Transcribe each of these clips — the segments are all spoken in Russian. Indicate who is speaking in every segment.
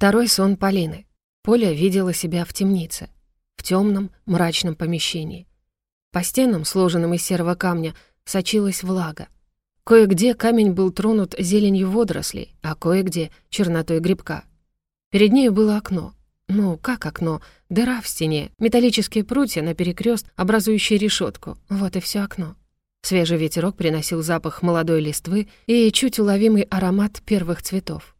Speaker 1: Второй сон Полины. Поля видела себя в темнице, в темном, мрачном помещении. По стенам, сложенным из серого камня, сочилась влага. Кое-где камень был тронут зеленью водорослей, а кое-где — чернотой грибка. Перед нею было окно. Ну, как окно? Дыра в стене, металлические прутья на перекрест, образующие решетку. Вот и все окно. Свежий ветерок приносил запах молодой листвы и чуть уловимый аромат первых цветов.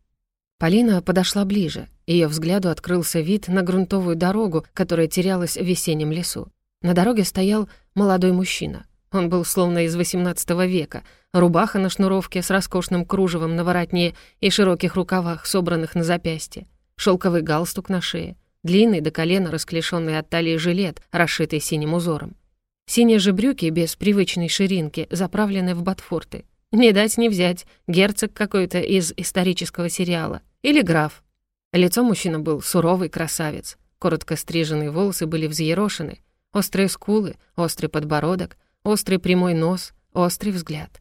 Speaker 1: Полина подошла ближе. Ее взгляду открылся вид на грунтовую дорогу, которая терялась в весеннем лесу. На дороге стоял молодой мужчина. Он был словно из XVIII века. Рубаха на шнуровке с роскошным кружевом на воротне и широких рукавах, собранных на запястье. Шелковый галстук на шее. Длинный до колена расклешенный от талии жилет, расшитый синим узором. Синие же брюки без привычной ширинки, заправлены в ботфорты. Не дать не взять, герцог какой-то из исторического сериала. Или граф. Лицо мужчины был суровый красавец. Коротко стриженные волосы были взъерошены. Острые скулы, острый подбородок, острый прямой нос, острый взгляд.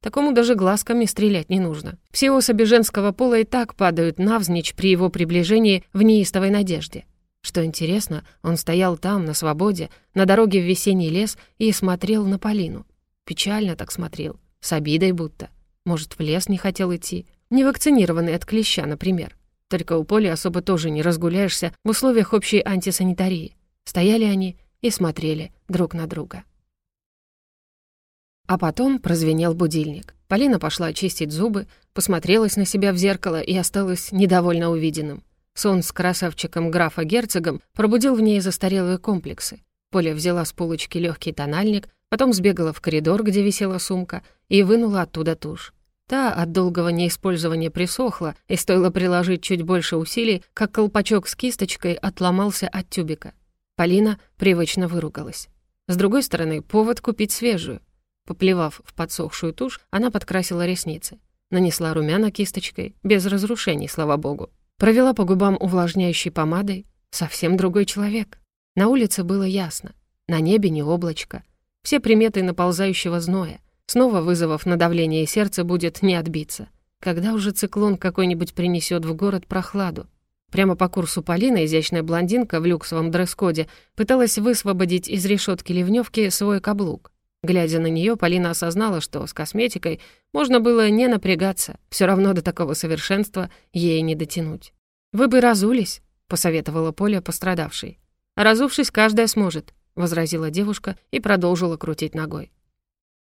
Speaker 1: Такому даже глазками стрелять не нужно. Все особи женского пола и так падают навзничь при его приближении в неистовой надежде. Что интересно, он стоял там, на свободе, на дороге в весенний лес и смотрел на Полину. Печально так смотрел. С обидой будто. Может, в лес не хотел идти. Не вакцинированный от клеща, например. Только у Поли особо тоже не разгуляешься в условиях общей антисанитарии. Стояли они и смотрели друг на друга. А потом прозвенел будильник. Полина пошла очистить зубы, посмотрелась на себя в зеркало и осталась недовольно увиденным. Сон с красавчиком графа-герцогом пробудил в ней застарелые комплексы. Поля взяла с полочки легкий тональник, Потом сбегала в коридор, где висела сумка, и вынула оттуда тушь. Та от долгого неиспользования присохла, и стоило приложить чуть больше усилий, как колпачок с кисточкой отломался от тюбика. Полина привычно выругалась. С другой стороны, повод купить свежую. Поплевав в подсохшую тушь, она подкрасила ресницы. Нанесла румяна кисточкой, без разрушений, слава богу. Провела по губам увлажняющей помадой. Совсем другой человек. На улице было ясно. На небе не облачко. Все приметы наползающего зноя. Снова вызовов на давление сердца будет не отбиться. Когда уже циклон какой-нибудь принесет в город прохладу? Прямо по курсу Полина, изящная блондинка в люксовом дресс-коде, пыталась высвободить из решетки ливневки свой каблук. Глядя на нее, Полина осознала, что с косметикой можно было не напрягаться, все равно до такого совершенства ей не дотянуть. «Вы бы разулись», — посоветовала Поля пострадавшей. «Разувшись, каждая сможет возразила девушка и продолжила крутить ногой.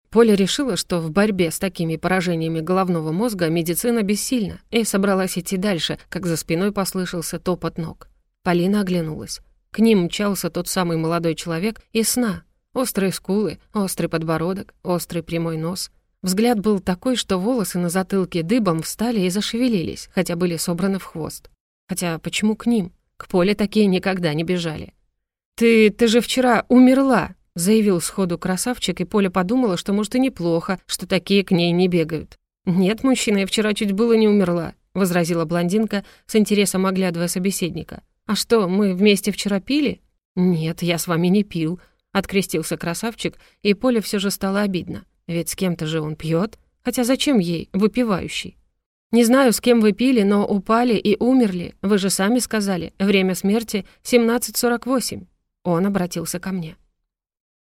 Speaker 1: Поля решила, что в борьбе с такими поражениями головного мозга медицина бессильна, и собралась идти дальше, как за спиной послышался топот ног. Полина оглянулась. К ним мчался тот самый молодой человек из сна. Острые скулы, острый подбородок, острый прямой нос. Взгляд был такой, что волосы на затылке дыбом встали и зашевелились, хотя были собраны в хвост. Хотя почему к ним? К Поле такие никогда не бежали. «Ты... ты же вчера умерла!» — заявил сходу красавчик, и Поля подумала, что, может, и неплохо, что такие к ней не бегают. «Нет, мужчина, я вчера чуть было не умерла», — возразила блондинка, с интересом оглядывая собеседника. «А что, мы вместе вчера пили?» «Нет, я с вами не пил», — открестился красавчик, и Поле все же стало обидно. Ведь с кем-то же он пьет. Хотя зачем ей, выпивающий? «Не знаю, с кем вы пили, но упали и умерли. Вы же сами сказали, время смерти — 17.48». Он обратился ко мне.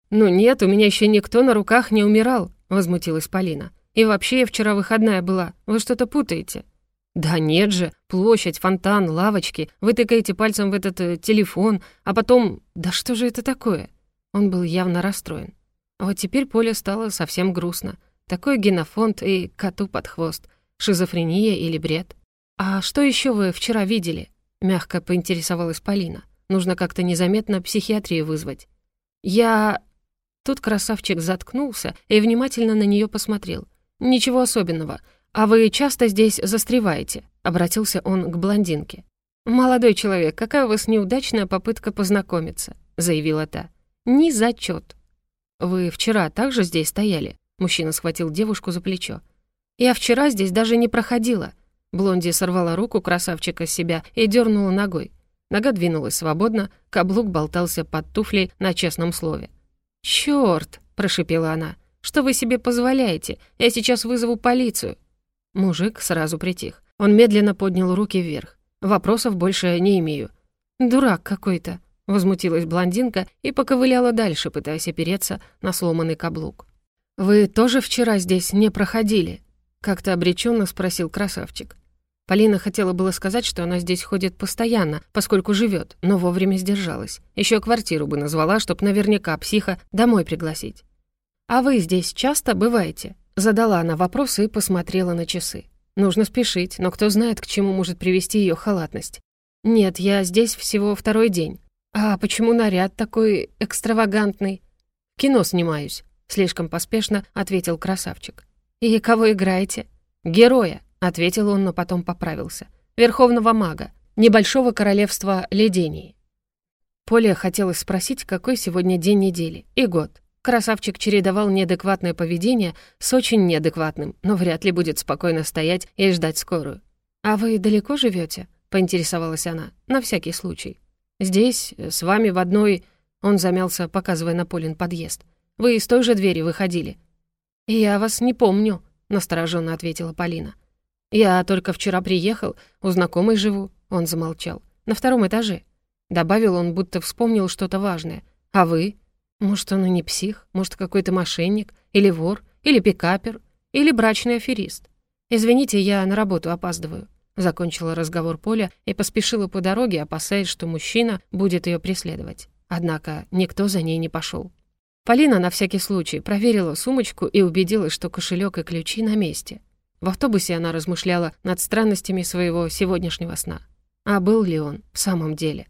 Speaker 1: «Ну нет, у меня еще никто на руках не умирал», — возмутилась Полина. «И вообще я вчера выходная была. Вы что-то путаете». «Да нет же, площадь, фонтан, лавочки. Вы тыкаете пальцем в этот э, телефон, а потом... Да что же это такое?» Он был явно расстроен. Вот теперь Поле стало совсем грустно. Такой генофонд и коту под хвост. Шизофрения или бред. «А что еще вы вчера видели?» — мягко поинтересовалась Полина. Нужно как-то незаметно психиатрию вызвать. Я... Тут красавчик заткнулся и внимательно на нее посмотрел. «Ничего особенного. А вы часто здесь застреваете?» — обратился он к блондинке. «Молодой человек, какая у вас неудачная попытка познакомиться», — заявила та. «Ни зачет. «Вы вчера также здесь стояли?» Мужчина схватил девушку за плечо. «Я вчера здесь даже не проходила». Блонди сорвала руку красавчика с себя и дернула ногой. Нога двинулась свободно, каблук болтался под туфлей на честном слове. «Чёрт!» — прошипела она. «Что вы себе позволяете? Я сейчас вызову полицию!» Мужик сразу притих. Он медленно поднял руки вверх. Вопросов больше не имею». «Дурак какой-то», — возмутилась блондинка и поковыляла дальше, пытаясь опереться на сломанный каблук. «Вы тоже вчера здесь не проходили?» — как-то обреченно спросил красавчик. Полина хотела было сказать, что она здесь ходит постоянно, поскольку живет, но вовремя сдержалась. Еще квартиру бы назвала, чтоб наверняка психа домой пригласить. «А вы здесь часто бываете?» Задала она вопрос и посмотрела на часы. Нужно спешить, но кто знает, к чему может привести ее халатность. «Нет, я здесь всего второй день». «А почему наряд такой экстравагантный?» «Кино снимаюсь», — слишком поспешно ответил красавчик. «И кого играете?» «Героя», — ответил он, но потом поправился. «Верховного мага, небольшого королевства Ледении». Поле хотелось спросить, какой сегодня день недели и год. Красавчик чередовал неадекватное поведение с очень неадекватным, но вряд ли будет спокойно стоять и ждать скорую. «А вы далеко живете? поинтересовалась она, на всякий случай. «Здесь, с вами в одной...» Он замялся, показывая на Полин подъезд. «Вы из той же двери выходили». «Я вас не помню», — настороженно ответила Полина. «Я только вчера приехал, у знакомой живу», — он замолчал. «На втором этаже». Добавил он, будто вспомнил что-то важное. «А вы?» Может, он и не псих, может, какой-то мошенник, или вор, или пикапер, или брачный аферист. «Извините, я на работу опаздываю», — закончила разговор Поля и поспешила по дороге, опасаясь, что мужчина будет ее преследовать. Однако никто за ней не пошел. Полина на всякий случай проверила сумочку и убедилась, что кошелек и ключи на месте. В автобусе она размышляла над странностями своего сегодняшнего сна. А был ли он в самом деле?